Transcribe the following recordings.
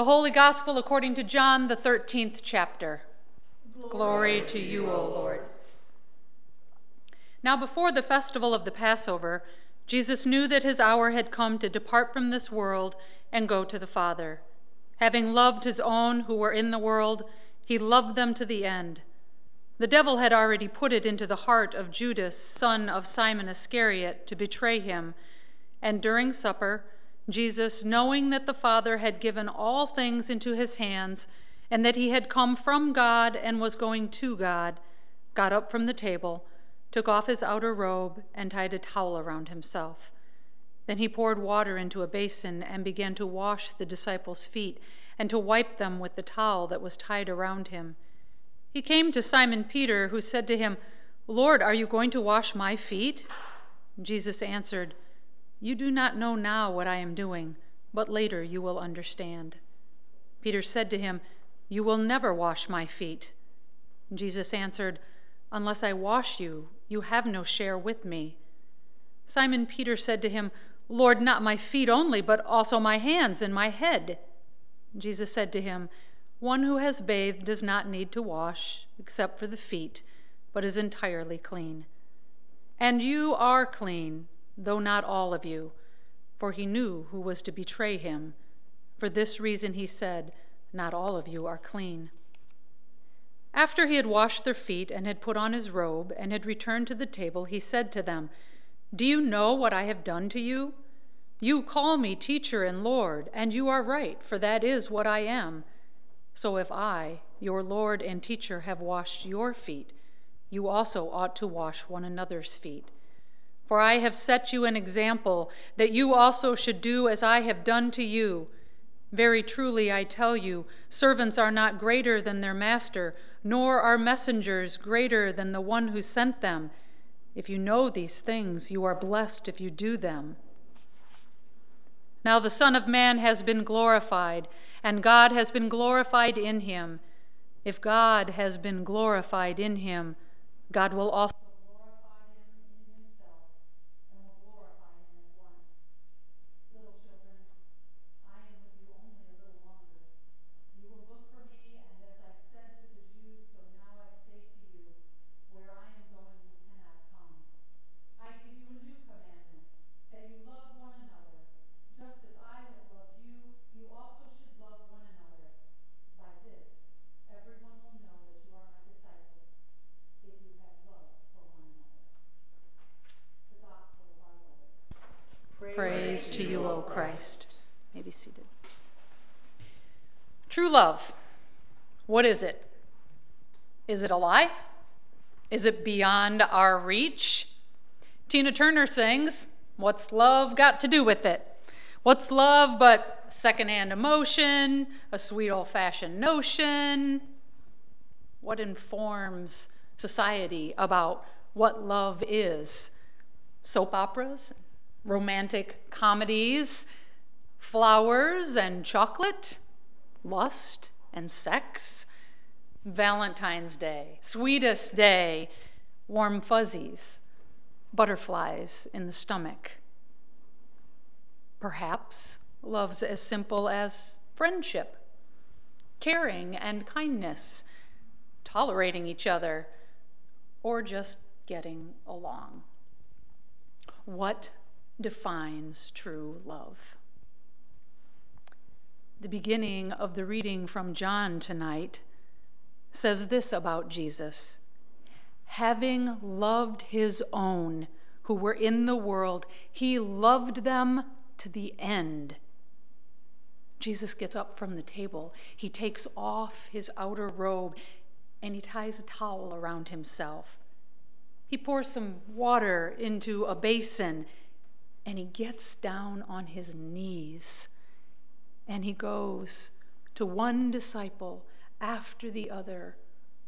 The Holy Gospel according to John, the 13th chapter. Glory, Glory to you, O Lord. Now, before the festival of the Passover, Jesus knew that his hour had come to depart from this world and go to the Father. Having loved his own who were in the world, he loved them to the end. The devil had already put it into the heart of Judas, son of Simon Iscariot, to betray him. And during supper, Jesus, knowing that the Father had given all things into his hands, and that he had come from God and was going to God, got up from the table, took off his outer robe, and tied a towel around himself. Then he poured water into a basin and began to wash the disciples' feet and to wipe them with the towel that was tied around him. He came to Simon Peter, who said to him, Lord, are you going to wash my feet? Jesus answered, you do not know now what I am doing, but later you will understand. Peter said to him, You will never wash my feet. Jesus answered, Unless I wash you, you have no share with me. Simon Peter said to him, Lord, not my feet only, but also my hands and my head. Jesus said to him, One who has bathed does not need to wash, except for the feet, but is entirely clean. And you are clean though not all of you, for he knew who was to betray him. For this reason he said, Not all of you are clean. After he had washed their feet and had put on his robe and had returned to the table, he said to them, Do you know what I have done to you? You call me teacher and Lord, and you are right, for that is what I am. So if I, your Lord and teacher, have washed your feet, you also ought to wash one another's feet. For I have set you an example, that you also should do as I have done to you. Very truly I tell you, servants are not greater than their master, nor are messengers greater than the one who sent them. If you know these things, you are blessed if you do them. Now the Son of Man has been glorified, and God has been glorified in him. If God has been glorified in him, God will also Praise to you, O Christ. May be seated. True love. What is it? Is it a lie? Is it beyond our reach? Tina Turner sings, What's love got to do with it? What's love but secondhand emotion, a sweet old fashioned notion? What informs society about what love is? Soap operas, romantic comedies, flowers and chocolate, lust and sex, Valentine's Day, sweetest day, warm fuzzies, butterflies in the stomach. Perhaps love's as simple as friendship, caring and kindness, tolerating each other, or just getting along. What defines true love. The beginning of the reading from John tonight says this about Jesus Having loved his own who were in the world, he loved them to the end. Jesus gets up from the table. He takes off his outer robe and he ties a towel around himself. He pours some water into a basin and he gets down on his knees and he goes to one disciple after the other,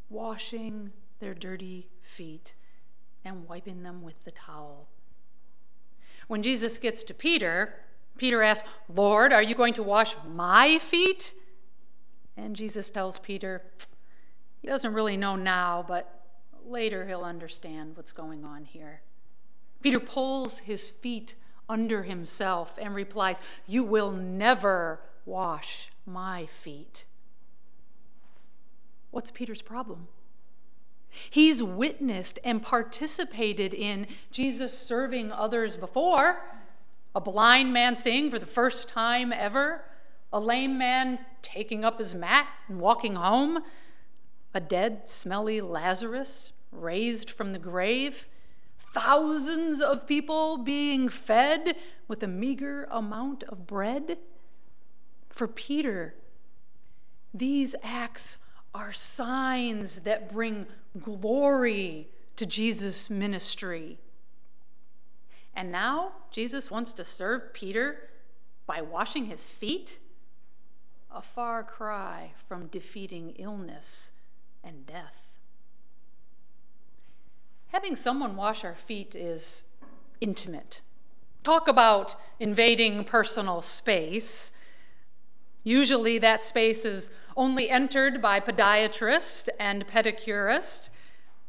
washing their dirty feet and wiping them with the towel. When Jesus gets to Peter, Peter asks, Lord, are you going to wash my feet? And Jesus tells Peter, he doesn't really know now, but later he'll understand what's going on here. Peter pulls his feet under himself and replies, You will never wash my feet. What's Peter's problem? He's witnessed and participated in Jesus serving others before. A blind man seeing for the first time ever, a lame man taking up his mat and walking home, a dead, smelly Lazarus raised from the grave, thousands of people being fed with a meager amount of bread. For Peter, these acts are signs that bring glory to Jesus' ministry. And now Jesus wants to serve Peter by washing his feet? A far cry from defeating illness and death. Having someone wash our feet is intimate. Talk about invading personal space. Usually, that space is only entered by podiatrists and pedicurists,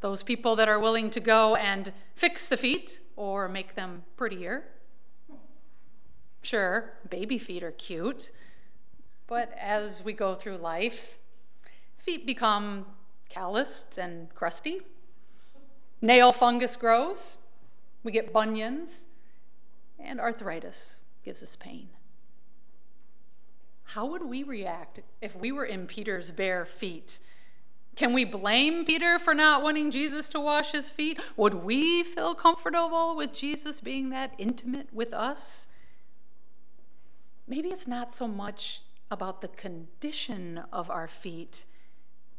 those people that are willing to go and fix the feet or make them prettier. Sure, baby feet are cute, but as we go through life, feet become calloused and crusty. Nail fungus grows, we get bunions, and arthritis gives us pain. How would we react if we were in Peter's bare feet? Can we blame Peter for not wanting Jesus to wash his feet? Would we feel comfortable with Jesus being that intimate with us? Maybe it's not so much about the condition of our feet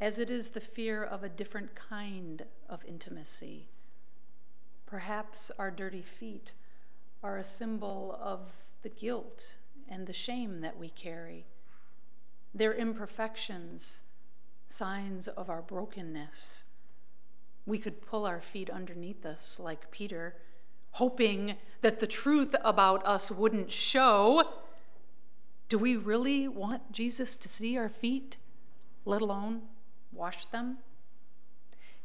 as it is the fear of a different kind of intimacy. Perhaps our dirty feet are a symbol of the guilt and the shame that we carry. Their imperfections, signs of our brokenness. We could pull our feet underneath us like Peter, hoping that the truth about us wouldn't show. Do we really want Jesus to see our feet, let alone wash them?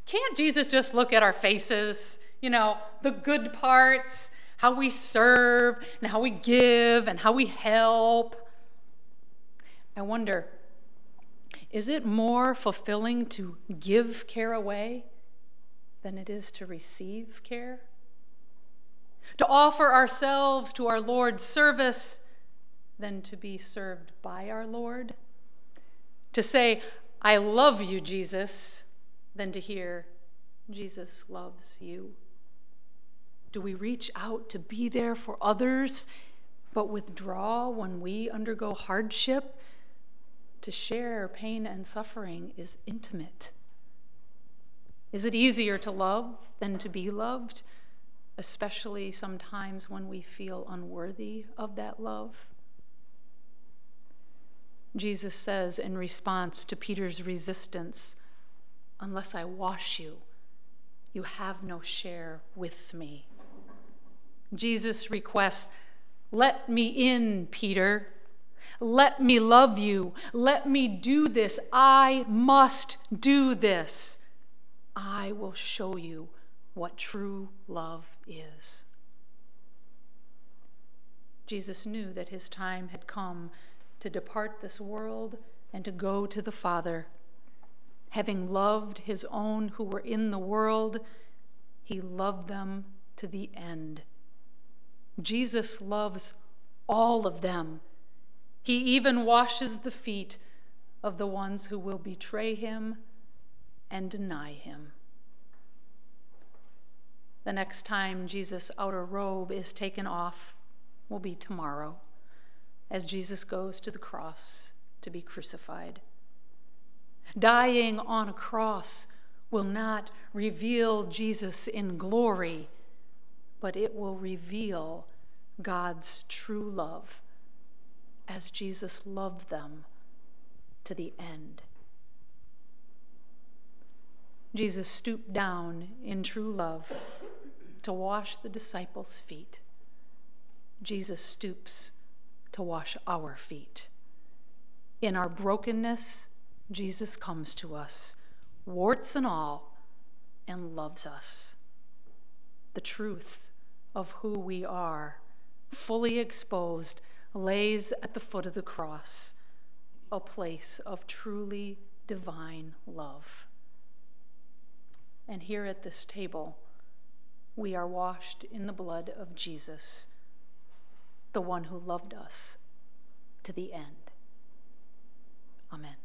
Can't Jesus just look at our faces, you know, the good parts, how we serve and how we give and how we help. I wonder is it more fulfilling to give care away than it is to receive care? To offer ourselves to our Lord's service than to be served by our Lord? To say, I love you, Jesus, than to hear, Jesus loves you? Do we reach out to be there for others, but withdraw when we undergo hardship? To share pain and suffering is intimate. Is it easier to love than to be loved, especially sometimes when we feel unworthy of that love? Jesus says in response to Peter's resistance, Unless I wash you, you have no share with me. Jesus requests, Let me in, Peter. Let me love you. Let me do this. I must do this. I will show you what true love is. Jesus knew that his time had come to depart this world and to go to the Father. Having loved his own who were in the world, he loved them to the end. Jesus loves all of them. He even washes the feet of the ones who will betray him and deny him. The next time Jesus' outer robe is taken off will be tomorrow as Jesus goes to the cross to be crucified. Dying on a cross will not reveal Jesus in glory but it will reveal God's true love as Jesus loved them to the end. Jesus stooped down in true love to wash the disciples' feet. Jesus stoops to wash our feet. In our brokenness, Jesus comes to us, warts and all, and loves us. The truth of who we are, fully exposed, lays at the foot of the cross, a place of truly divine love. And here at this table, we are washed in the blood of Jesus, the one who loved us to the end. Amen.